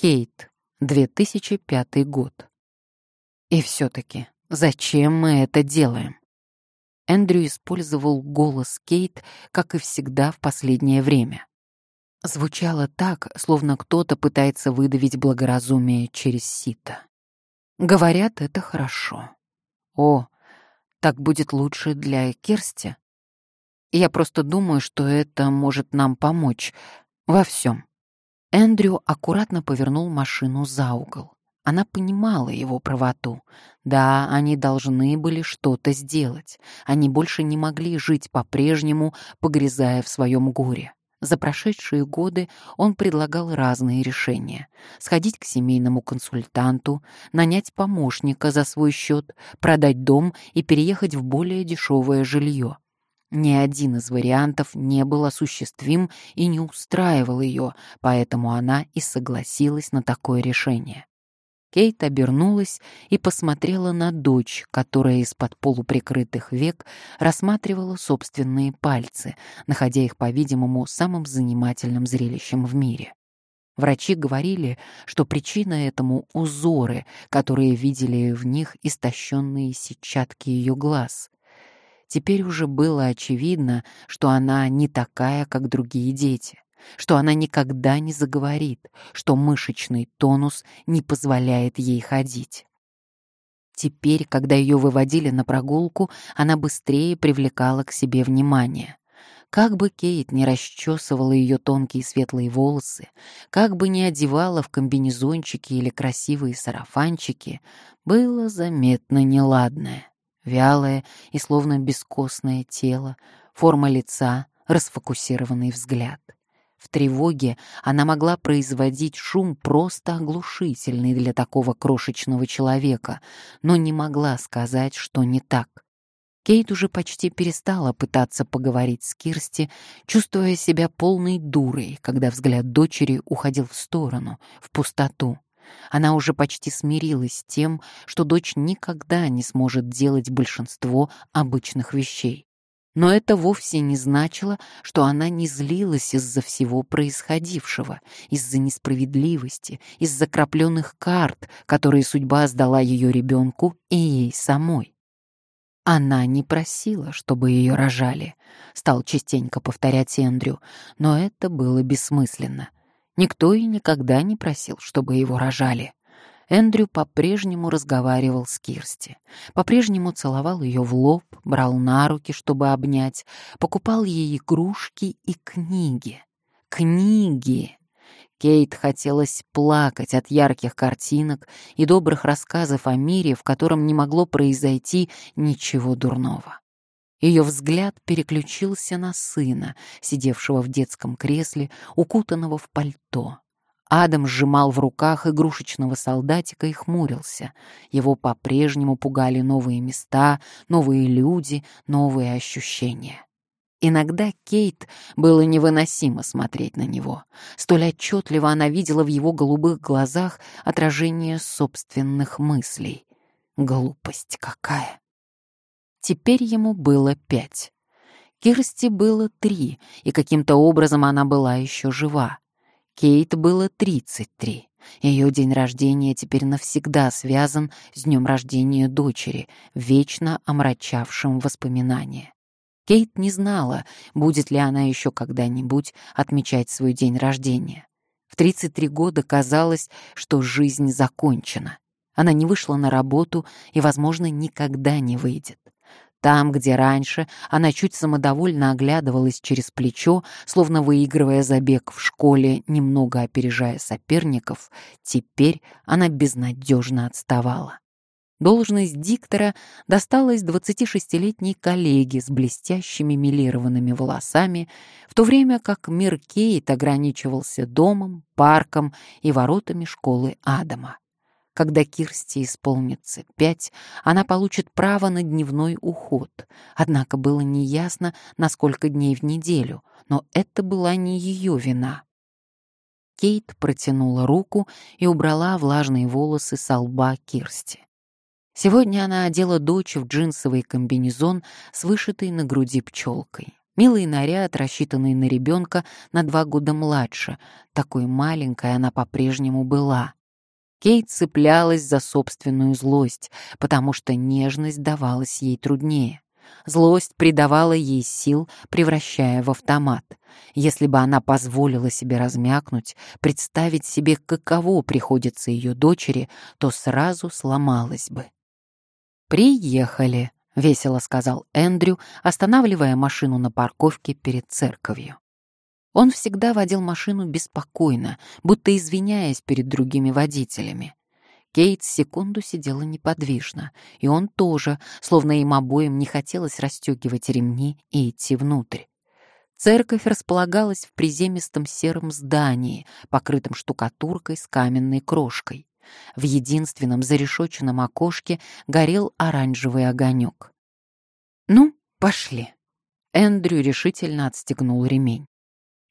Кейт, 2005 год. И все-таки, зачем мы это делаем? Эндрю использовал голос Кейт, как и всегда в последнее время. Звучало так, словно кто-то пытается выдавить благоразумие через сито. Говорят, это хорошо. О, так будет лучше для Керсти. Я просто думаю, что это может нам помочь во всем. Эндрю аккуратно повернул машину за угол. Она понимала его правоту. Да, они должны были что-то сделать. Они больше не могли жить по-прежнему, погрязая в своем горе. За прошедшие годы он предлагал разные решения. Сходить к семейному консультанту, нанять помощника за свой счет, продать дом и переехать в более дешевое жилье. Ни один из вариантов не был осуществим и не устраивал ее, поэтому она и согласилась на такое решение. Кейт обернулась и посмотрела на дочь, которая из-под полуприкрытых век рассматривала собственные пальцы, находя их, по-видимому, самым занимательным зрелищем в мире. Врачи говорили, что причина этому — узоры, которые видели в них истощенные сетчатки ее глаз. Теперь уже было очевидно, что она не такая, как другие дети что она никогда не заговорит, что мышечный тонус не позволяет ей ходить. Теперь, когда ее выводили на прогулку, она быстрее привлекала к себе внимание. Как бы Кейт не расчесывала ее тонкие светлые волосы, как бы не одевала в комбинезончики или красивые сарафанчики, было заметно неладное. Вялое и словно бескостное тело, форма лица, расфокусированный взгляд — в тревоге она могла производить шум просто оглушительный для такого крошечного человека, но не могла сказать, что не так. Кейт уже почти перестала пытаться поговорить с Кирсти, чувствуя себя полной дурой, когда взгляд дочери уходил в сторону, в пустоту. Она уже почти смирилась с тем, что дочь никогда не сможет делать большинство обычных вещей. Но это вовсе не значило, что она не злилась из-за всего происходившего, из-за несправедливости, из-за крапленых карт, которые судьба сдала ее ребенку и ей самой. Она не просила, чтобы ее рожали, стал частенько повторять Эндрю, но это было бессмысленно. Никто и никогда не просил, чтобы его рожали. Эндрю по-прежнему разговаривал с Кирсти, по-прежнему целовал ее в лоб, брал на руки, чтобы обнять, покупал ей игрушки и книги. Книги! Кейт хотелось плакать от ярких картинок и добрых рассказов о мире, в котором не могло произойти ничего дурного. Ее взгляд переключился на сына, сидевшего в детском кресле, укутанного в пальто. Адам сжимал в руках игрушечного солдатика и хмурился. Его по-прежнему пугали новые места, новые люди, новые ощущения. Иногда Кейт было невыносимо смотреть на него. Столь отчетливо она видела в его голубых глазах отражение собственных мыслей. Глупость какая! Теперь ему было пять. Кирсти было три, и каким-то образом она была еще жива. Кейт было 33. Ее день рождения теперь навсегда связан с днем рождения дочери, вечно омрачавшим воспоминания. Кейт не знала, будет ли она еще когда-нибудь отмечать свой день рождения. В 33 года казалось, что жизнь закончена. Она не вышла на работу и, возможно, никогда не выйдет. Там, где раньше она чуть самодовольно оглядывалась через плечо, словно выигрывая забег в школе, немного опережая соперников, теперь она безнадежно отставала. Должность диктора досталась 26-летней коллеге с блестящими милированными волосами, в то время как мир Кейт ограничивался домом, парком и воротами школы Адама. Когда Кирсти исполнится пять, она получит право на дневной уход. Однако было неясно, на сколько дней в неделю, но это была не ее вина. Кейт протянула руку и убрала влажные волосы со лба Кирсти. Сегодня она одела дочь в джинсовый комбинезон с вышитой на груди пчелкой. Милый наряд, рассчитанный на ребенка на два года младше. Такой маленькой она по-прежнему была. Кейт цеплялась за собственную злость, потому что нежность давалась ей труднее. Злость придавала ей сил, превращая в автомат. Если бы она позволила себе размякнуть, представить себе, каково приходится ее дочери, то сразу сломалась бы. «Приехали», — весело сказал Эндрю, останавливая машину на парковке перед церковью. Он всегда водил машину беспокойно, будто извиняясь перед другими водителями. Кейт секунду сидела неподвижно, и он тоже, словно им обоим не хотелось расстегивать ремни и идти внутрь. Церковь располагалась в приземистом сером здании, покрытом штукатуркой с каменной крошкой. В единственном зарешоченном окошке горел оранжевый огонек. «Ну, пошли». Эндрю решительно отстегнул ремень.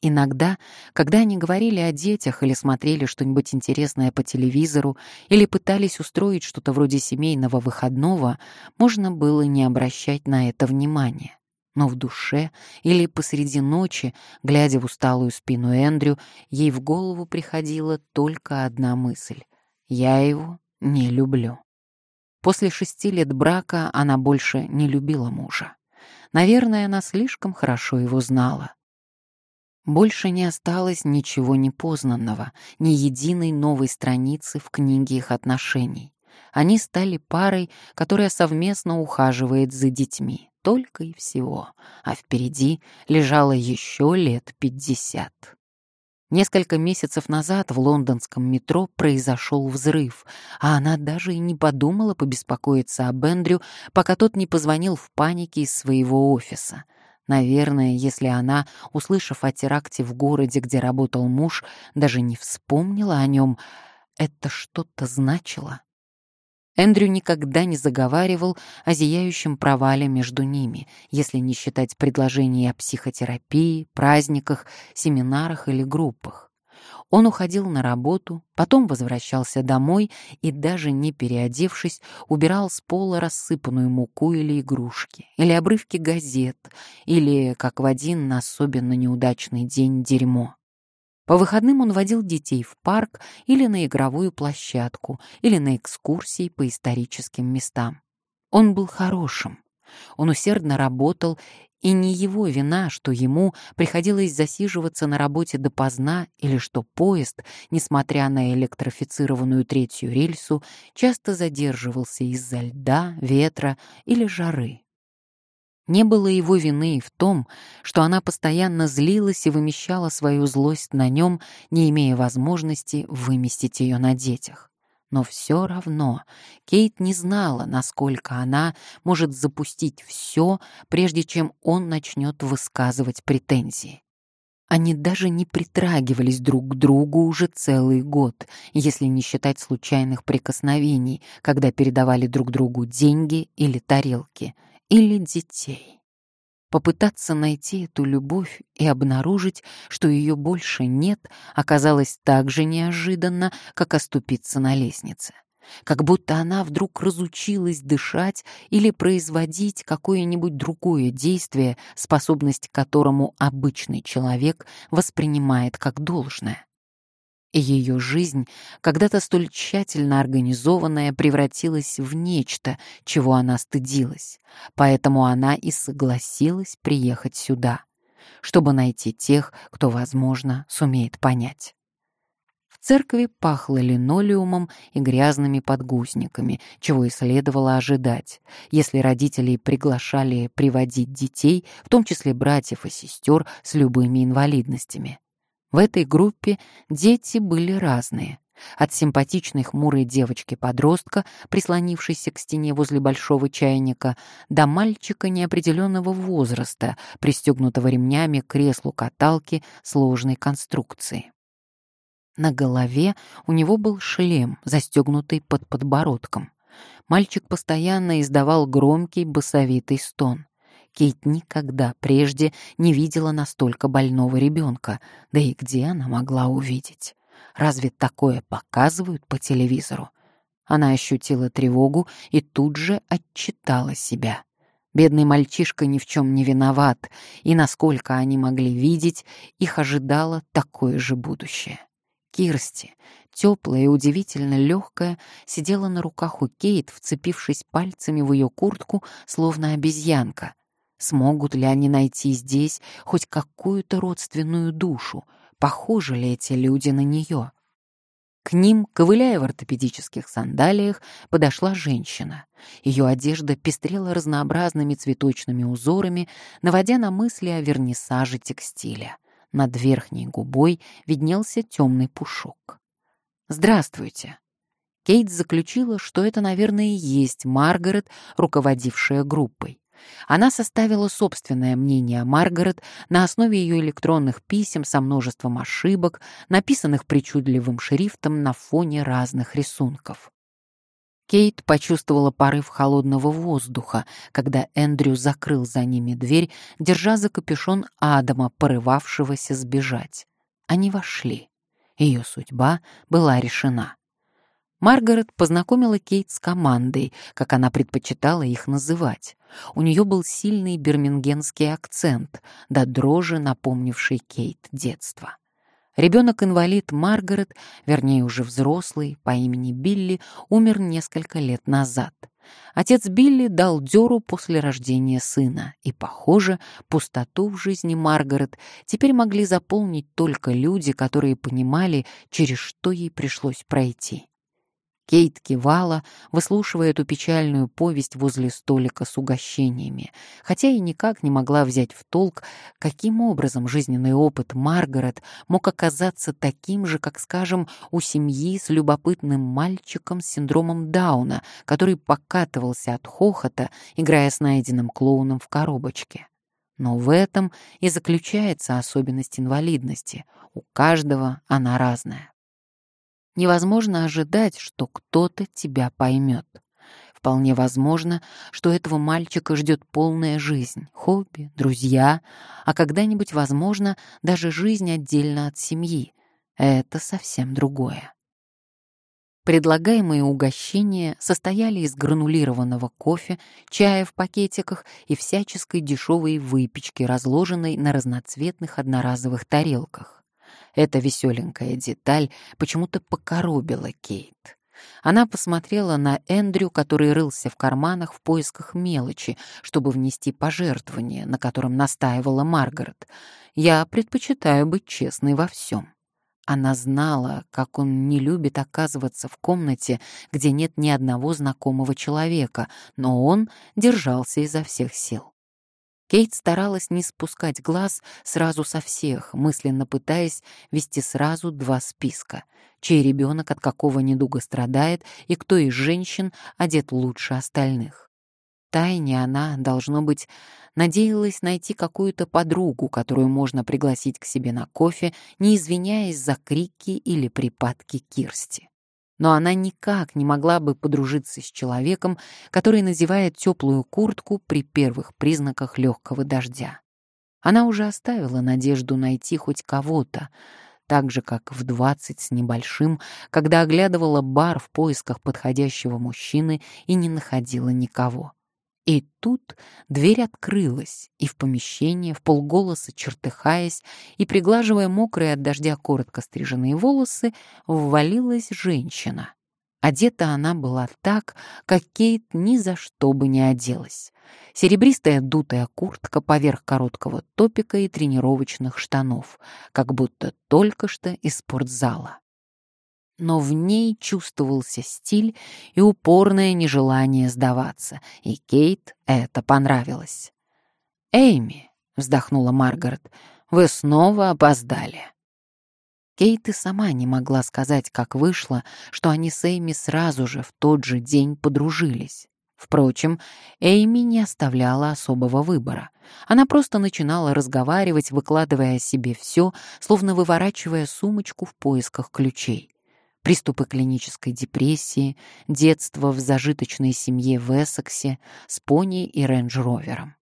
Иногда, когда они говорили о детях или смотрели что-нибудь интересное по телевизору или пытались устроить что-то вроде семейного выходного, можно было не обращать на это внимания. Но в душе или посреди ночи, глядя в усталую спину Эндрю, ей в голову приходила только одна мысль — «Я его не люблю». После шести лет брака она больше не любила мужа. Наверное, она слишком хорошо его знала. Больше не осталось ничего непознанного, ни единой новой страницы в книге их отношений. Они стали парой, которая совместно ухаживает за детьми, только и всего, а впереди лежало еще лет пятьдесят. Несколько месяцев назад в лондонском метро произошел взрыв, а она даже и не подумала побеспокоиться об Эндрю, пока тот не позвонил в панике из своего офиса — Наверное, если она, услышав о теракте в городе, где работал муж, даже не вспомнила о нем, это что-то значило. Эндрю никогда не заговаривал о зияющем провале между ними, если не считать предложений о психотерапии, праздниках, семинарах или группах. Он уходил на работу, потом возвращался домой и, даже не переодевшись, убирал с пола рассыпанную муку или игрушки, или обрывки газет, или, как в один особенно неудачный день, дерьмо. По выходным он водил детей в парк или на игровую площадку, или на экскурсии по историческим местам. Он был хорошим. Он усердно работал и не его вина, что ему приходилось засиживаться на работе допоздна или что поезд, несмотря на электрифицированную третью рельсу, часто задерживался из-за льда, ветра или жары. Не было его вины и в том, что она постоянно злилась и вымещала свою злость на нем, не имея возможности выместить ее на детях. Но все равно Кейт не знала, насколько она может запустить все, прежде чем он начнет высказывать претензии. Они даже не притрагивались друг к другу уже целый год, если не считать случайных прикосновений, когда передавали друг другу деньги или тарелки, или детей попытаться найти эту любовь и обнаружить, что ее больше нет, оказалось так же неожиданно, как оступиться на лестнице. Как будто она вдруг разучилась дышать или производить какое-нибудь другое действие, способность к которому обычный человек воспринимает как должное. Ее жизнь, когда-то столь тщательно организованная, превратилась в нечто, чего она стыдилась. Поэтому она и согласилась приехать сюда, чтобы найти тех, кто, возможно, сумеет понять. В церкви пахло линолеумом и грязными подгузниками, чего и следовало ожидать, если родители приглашали приводить детей, в том числе братьев и сестер с любыми инвалидностями. В этой группе дети были разные. От симпатичной хмурой девочки-подростка, прислонившейся к стене возле большого чайника, до мальчика неопределенного возраста, пристегнутого ремнями к креслу каталки сложной конструкции. На голове у него был шлем, застегнутый под подбородком. Мальчик постоянно издавал громкий басовитый стон. Кейт никогда прежде не видела настолько больного ребенка, да и где она могла увидеть? Разве такое показывают по телевизору? Она ощутила тревогу и тут же отчитала себя. Бедный мальчишка ни в чем не виноват, и, насколько они могли видеть, их ожидало такое же будущее. Кирсти, теплая и удивительно легкая, сидела на руках у Кейт, вцепившись пальцами в ее куртку, словно обезьянка. Смогут ли они найти здесь хоть какую-то родственную душу? Похожи ли эти люди на нее? К ним, ковыляя в ортопедических сандалиях, подошла женщина. Ее одежда пестрела разнообразными цветочными узорами, наводя на мысли о вернисаже текстиля. Над верхней губой виднелся темный пушок. «Здравствуйте!» Кейт заключила, что это, наверное, и есть Маргарет, руководившая группой. Она составила собственное мнение о Маргарет на основе ее электронных писем со множеством ошибок, написанных причудливым шрифтом на фоне разных рисунков. Кейт почувствовала порыв холодного воздуха, когда Эндрю закрыл за ними дверь, держа за капюшон Адама, порывавшегося сбежать. Они вошли. Ее судьба была решена. Маргарет познакомила Кейт с командой, как она предпочитала их называть. У нее был сильный бирмингенский акцент, до дрожи напомнивший Кейт детство. Ребенок-инвалид Маргарет, вернее уже взрослый, по имени Билли, умер несколько лет назад. Отец Билли дал дёру после рождения сына, и, похоже, пустоту в жизни Маргарет теперь могли заполнить только люди, которые понимали, через что ей пришлось пройти. Кейт кивала, выслушивая эту печальную повесть возле столика с угощениями, хотя и никак не могла взять в толк, каким образом жизненный опыт Маргарет мог оказаться таким же, как, скажем, у семьи с любопытным мальчиком с синдромом Дауна, который покатывался от хохота, играя с найденным клоуном в коробочке. Но в этом и заключается особенность инвалидности. У каждого она разная. Невозможно ожидать, что кто-то тебя поймет. Вполне возможно, что этого мальчика ждет полная жизнь, хобби, друзья, а когда-нибудь, возможно, даже жизнь отдельно от семьи. Это совсем другое. Предлагаемые угощения состояли из гранулированного кофе, чая в пакетиках и всяческой дешевой выпечки, разложенной на разноцветных одноразовых тарелках. Эта веселенькая деталь почему-то покоробила Кейт. Она посмотрела на Эндрю, который рылся в карманах в поисках мелочи, чтобы внести пожертвование, на котором настаивала Маргарет. «Я предпочитаю быть честной во всем». Она знала, как он не любит оказываться в комнате, где нет ни одного знакомого человека, но он держался изо всех сил. Кейт старалась не спускать глаз сразу со всех, мысленно пытаясь вести сразу два списка. Чей ребенок от какого недуга страдает и кто из женщин одет лучше остальных. Тайне она, должно быть, надеялась найти какую-то подругу, которую можно пригласить к себе на кофе, не извиняясь за крики или припадки Кирсти но она никак не могла бы подружиться с человеком, который надевает теплую куртку при первых признаках легкого дождя. Она уже оставила надежду найти хоть кого-то, так же, как в двадцать с небольшим, когда оглядывала бар в поисках подходящего мужчины и не находила никого. И тут дверь открылась, и в помещение, в полголоса чертыхаясь и приглаживая мокрые от дождя коротко стриженные волосы, ввалилась женщина. Одета она была так, как Кейт ни за что бы не оделась. Серебристая дутая куртка поверх короткого топика и тренировочных штанов, как будто только что из спортзала но в ней чувствовался стиль и упорное нежелание сдаваться, и Кейт это понравилось. «Эйми», — вздохнула Маргарет, — «вы снова опоздали». Кейт и сама не могла сказать, как вышло, что они с Эйми сразу же в тот же день подружились. Впрочем, Эйми не оставляла особого выбора. Она просто начинала разговаривать, выкладывая о себе все, словно выворачивая сумочку в поисках ключей приступы клинической депрессии, детство в зажиточной семье в Эссексе с пони и рейндж-ровером.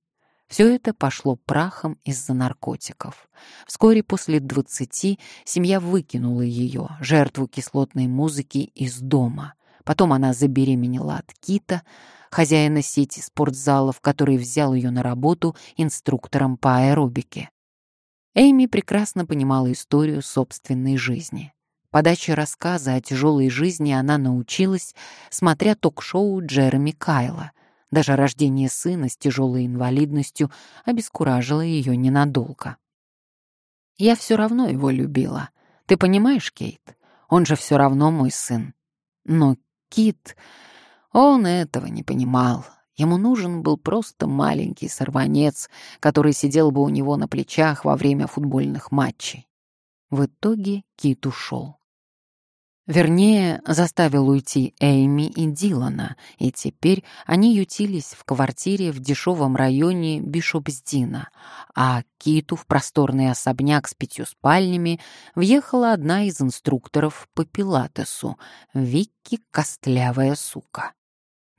Все это пошло прахом из-за наркотиков. Вскоре после двадцати семья выкинула ее, жертву кислотной музыки, из дома. Потом она забеременела от Кита, хозяина сети спортзалов, который взял ее на работу инструктором по аэробике. Эйми прекрасно понимала историю собственной жизни. Подаче рассказа о тяжелой жизни она научилась, смотря ток-шоу Джереми Кайла. Даже рождение сына с тяжелой инвалидностью обескуражило ее ненадолго. «Я все равно его любила. Ты понимаешь, Кейт? Он же все равно мой сын. Но Кит, он этого не понимал. Ему нужен был просто маленький сорванец, который сидел бы у него на плечах во время футбольных матчей. В итоге Кит ушел. Вернее, заставил уйти Эйми и Дилана, и теперь они ютились в квартире в дешевом районе Бишопсдина, а Киту в просторный особняк с пятью спальнями въехала одна из инструкторов по пилатесу, Викки Костлявая сука.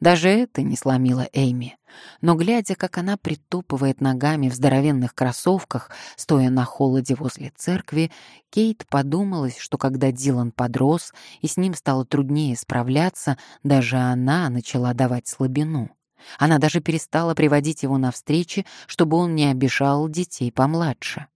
Даже это не сломило Эйми. Но глядя, как она притопывает ногами в здоровенных кроссовках, стоя на холоде возле церкви, Кейт подумалась, что когда Дилан подрос и с ним стало труднее справляться, даже она начала давать слабину. Она даже перестала приводить его на встречи, чтобы он не обижал детей помладше.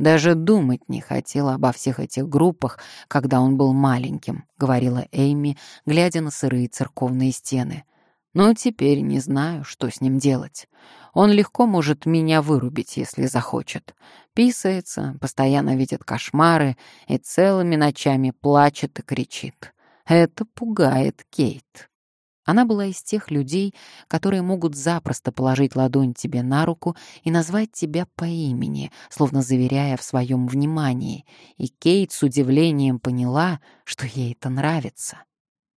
Даже думать не хотела обо всех этих группах, когда он был маленьким, говорила Эйми, глядя на сырые церковные стены. Но теперь не знаю, что с ним делать. Он легко может меня вырубить, если захочет. Писается, постоянно видит кошмары и целыми ночами плачет и кричит. Это пугает Кейт. Она была из тех людей, которые могут запросто положить ладонь тебе на руку и назвать тебя по имени, словно заверяя в своем внимании, и Кейт с удивлением поняла, что ей это нравится.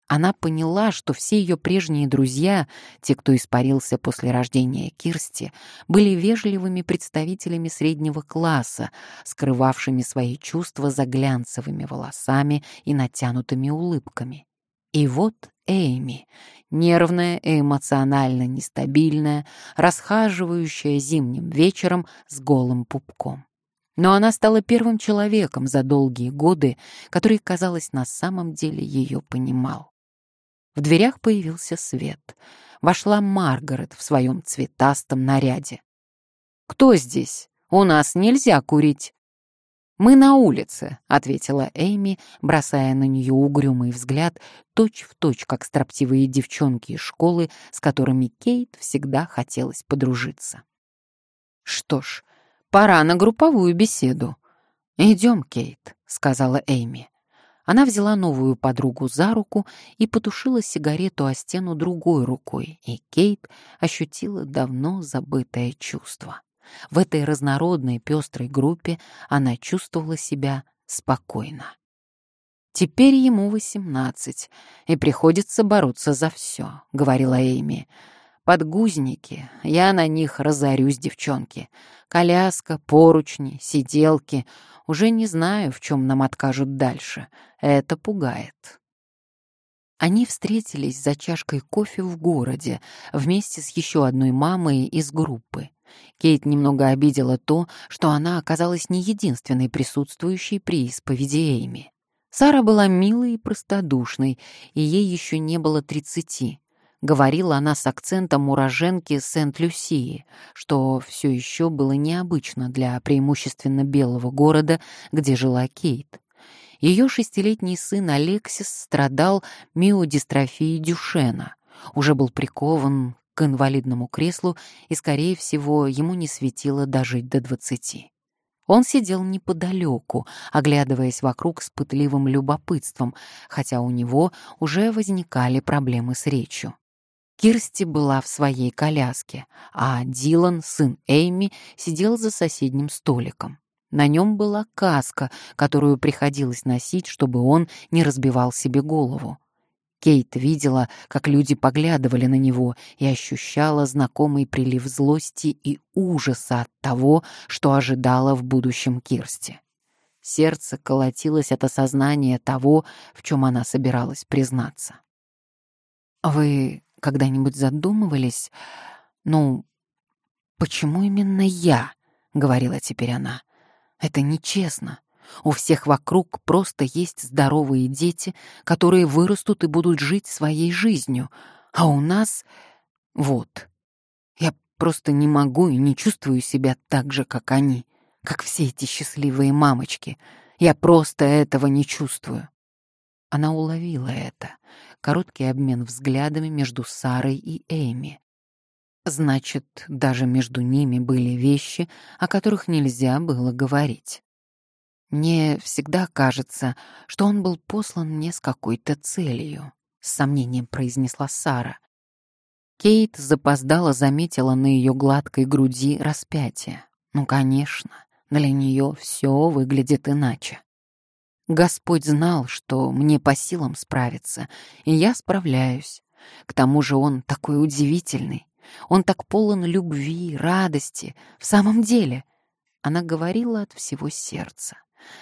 Она поняла, что все ее прежние друзья, те, кто испарился после рождения Кирсти, были вежливыми представителями среднего класса, скрывавшими свои чувства за глянцевыми волосами и натянутыми улыбками. И вот Эйми, нервная и эмоционально нестабильная, расхаживающая зимним вечером с голым пупком. Но она стала первым человеком за долгие годы, который, казалось, на самом деле ее понимал. В дверях появился свет. Вошла Маргарет в своем цветастом наряде. «Кто здесь? У нас нельзя курить!» «Мы на улице», — ответила Эйми, бросая на нее угрюмый взгляд, точь-в-точь, точь, как строптивые девчонки из школы, с которыми Кейт всегда хотелось подружиться. «Что ж, пора на групповую беседу». «Идем, Кейт», — сказала Эйми. Она взяла новую подругу за руку и потушила сигарету о стену другой рукой, и Кейт ощутила давно забытое чувство. В этой разнородной пестрой группе она чувствовала себя спокойно. «Теперь ему восемнадцать, и приходится бороться за все», — говорила Эйми. «Подгузники, я на них разорюсь, девчонки. Коляска, поручни, сиделки. Уже не знаю, в чем нам откажут дальше. Это пугает». Они встретились за чашкой кофе в городе вместе с еще одной мамой из группы. Кейт немного обидела то, что она оказалась не единственной присутствующей при исповеди Эйми. Сара была милой и простодушной, и ей еще не было тридцати. Говорила она с акцентом уроженки Сент-Люсии, что все еще было необычно для преимущественно белого города, где жила Кейт. Ее шестилетний сын Алексис страдал миодистрофией Дюшена, уже был прикован к инвалидному креслу, и, скорее всего, ему не светило дожить до двадцати. Он сидел неподалеку, оглядываясь вокруг с пытливым любопытством, хотя у него уже возникали проблемы с речью. Кирсти была в своей коляске, а Дилан, сын Эйми, сидел за соседним столиком. На нем была каска, которую приходилось носить, чтобы он не разбивал себе голову. Кейт видела, как люди поглядывали на него и ощущала знакомый прилив злости и ужаса от того, что ожидала в будущем Кирсти. Сердце колотилось от осознания того, в чем она собиралась признаться. «Вы когда-нибудь задумывались, ну, почему именно я?» — говорила теперь она. «Это нечестно. У всех вокруг просто есть здоровые дети, которые вырастут и будут жить своей жизнью. А у нас... Вот. Я просто не могу и не чувствую себя так же, как они, как все эти счастливые мамочки. Я просто этого не чувствую. Она уловила это. Короткий обмен взглядами между Сарой и Эми. Значит, даже между ними были вещи, о которых нельзя было говорить. Мне всегда кажется, что он был послан мне с какой-то целью, с сомнением произнесла Сара. Кейт запоздала заметила на ее гладкой груди распятие. Ну, конечно, для нее все выглядит иначе. Господь знал, что мне по силам справиться, и я справляюсь. К тому же он такой удивительный. Он так полон любви, радости. В самом деле, она говорила от всего сердца.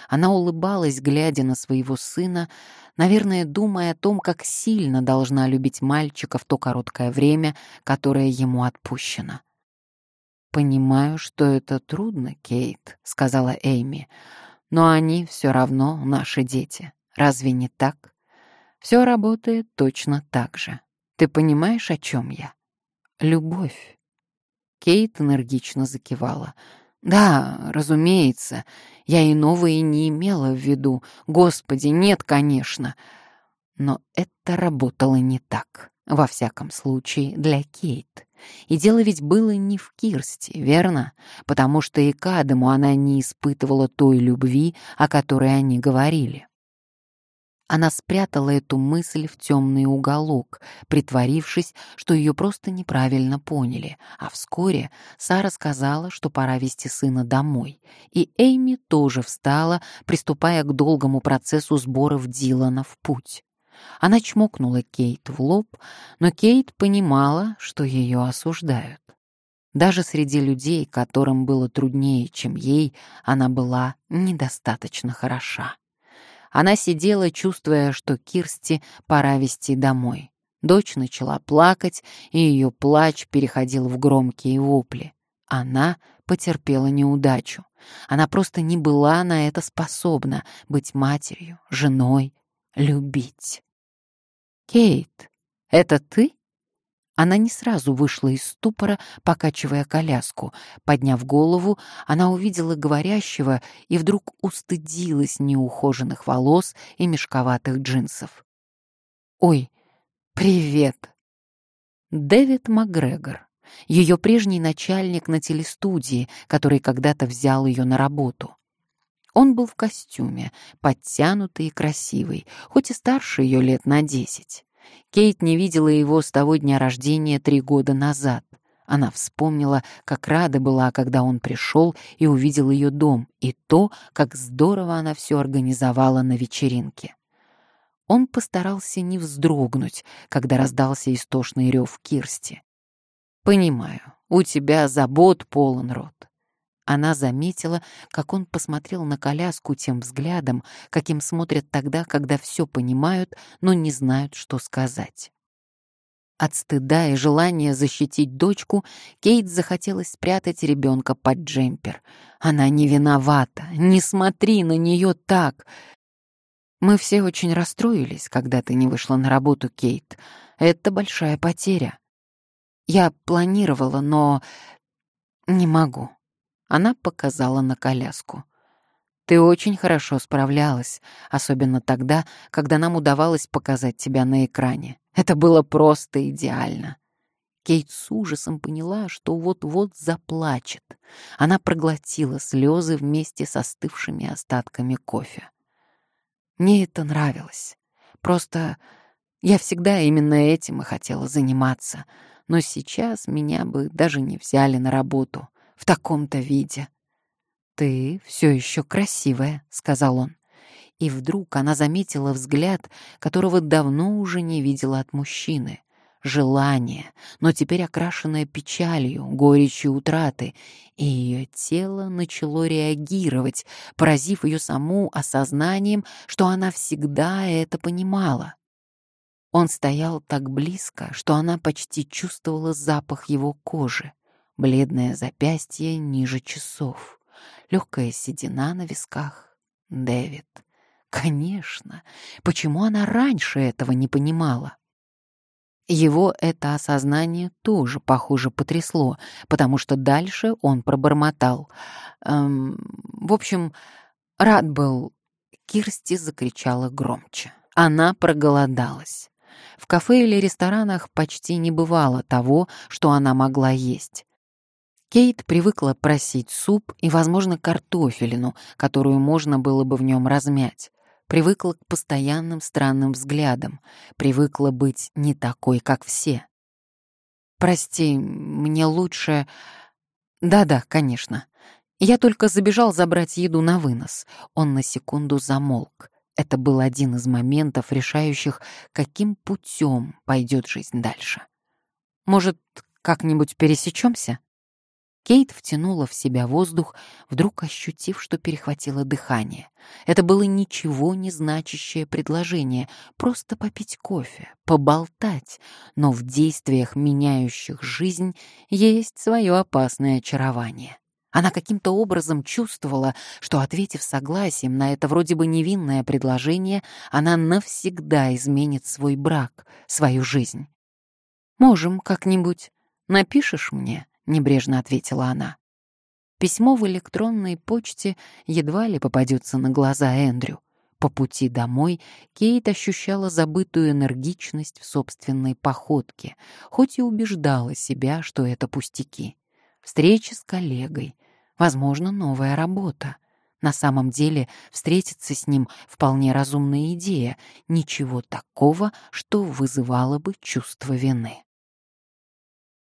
Она улыбалась, глядя на своего сына, наверное, думая о том, как сильно должна любить мальчика в то короткое время, которое ему отпущено. «Понимаю, что это трудно, Кейт», — сказала Эйми, но они все равно наши дети. Разве не так? Все работает точно так же. Ты понимаешь, о чем я? Любовь. Кейт энергично закивала. Да, разумеется, я и не имела в виду. Господи, нет, конечно. Но это работало не так. Во всяком случае, для Кейт. И дело ведь было не в Кирсте, верно? Потому что и к Адаму она не испытывала той любви, о которой они говорили. Она спрятала эту мысль в темный уголок, притворившись, что ее просто неправильно поняли, а вскоре Сара сказала, что пора вести сына домой, и Эйми тоже встала, приступая к долгому процессу сборов Дилана в путь. Она чмокнула Кейт в лоб, но Кейт понимала, что ее осуждают. Даже среди людей, которым было труднее, чем ей, она была недостаточно хороша. Она сидела, чувствуя, что Кирсти пора вести домой. Дочь начала плакать, и ее плач переходил в громкие вопли. Она потерпела неудачу. Она просто не была на это способна быть матерью, женой, любить. «Кейт, это ты?» Она не сразу вышла из ступора, покачивая коляску. Подняв голову, она увидела говорящего и вдруг устыдилась неухоженных волос и мешковатых джинсов. «Ой, привет!» Дэвид Макгрегор, ее прежний начальник на телестудии, который когда-то взял ее на работу. Он был в костюме, подтянутый и красивый, хоть и старше ее лет на десять. Кейт не видела его с того дня рождения три года назад. Она вспомнила, как рада была, когда он пришел и увидел ее дом, и то, как здорово она все организовала на вечеринке. Он постарался не вздрогнуть, когда раздался истошный рев Кирсти. «Понимаю, у тебя забот полон рот. Она заметила, как он посмотрел на коляску тем взглядом, каким смотрят тогда, когда все понимают, но не знают, что сказать. От стыда и желания защитить дочку Кейт захотелось спрятать ребенка под джемпер. Она не виновата, не смотри на нее так. Мы все очень расстроились, когда ты не вышла на работу, Кейт. Это большая потеря. Я планировала, но не могу. Она показала на коляску. «Ты очень хорошо справлялась, особенно тогда, когда нам удавалось показать тебя на экране. Это было просто идеально». Кейт с ужасом поняла, что вот-вот заплачет. Она проглотила слезы вместе с остывшими остатками кофе. Мне это нравилось. Просто я всегда именно этим и хотела заниматься. Но сейчас меня бы даже не взяли на работу в таком-то виде. «Ты все еще красивая», — сказал он. И вдруг она заметила взгляд, которого давно уже не видела от мужчины. Желание, но теперь окрашенное печалью, горечью утраты, и ее тело начало реагировать, поразив ее саму осознанием, что она всегда это понимала. Он стоял так близко, что она почти чувствовала запах его кожи бледное запястье ниже часов, легкая седина на висках. Дэвид. Конечно. Почему она раньше этого не понимала? Его это осознание тоже, похоже, потрясло, потому что дальше он пробормотал. Эм, в общем, рад был... Кирсти закричала громче. Она проголодалась. В кафе или ресторанах почти не бывало того, что она могла есть. Кейт привыкла просить суп и, возможно, картофелину, которую можно было бы в нем размять привыкла к постоянным странным взглядам, привыкла быть не такой, как все. «Прости, мне лучше...» «Да-да, конечно. Я только забежал забрать еду на вынос». Он на секунду замолк. Это был один из моментов, решающих, каким путем пойдет жизнь дальше. «Может, как-нибудь пересечемся?» Кейт втянула в себя воздух, вдруг ощутив, что перехватило дыхание. Это было ничего не значащее предложение, просто попить кофе, поболтать, но в действиях, меняющих жизнь, есть свое опасное очарование. Она каким-то образом чувствовала, что, ответив согласием на это вроде бы невинное предложение, она навсегда изменит свой брак, свою жизнь. «Можем как-нибудь. Напишешь мне?» — небрежно ответила она. Письмо в электронной почте едва ли попадется на глаза Эндрю. По пути домой Кейт ощущала забытую энергичность в собственной походке, хоть и убеждала себя, что это пустяки. Встреча с коллегой, возможно, новая работа. На самом деле встретиться с ним вполне разумная идея, ничего такого, что вызывало бы чувство вины.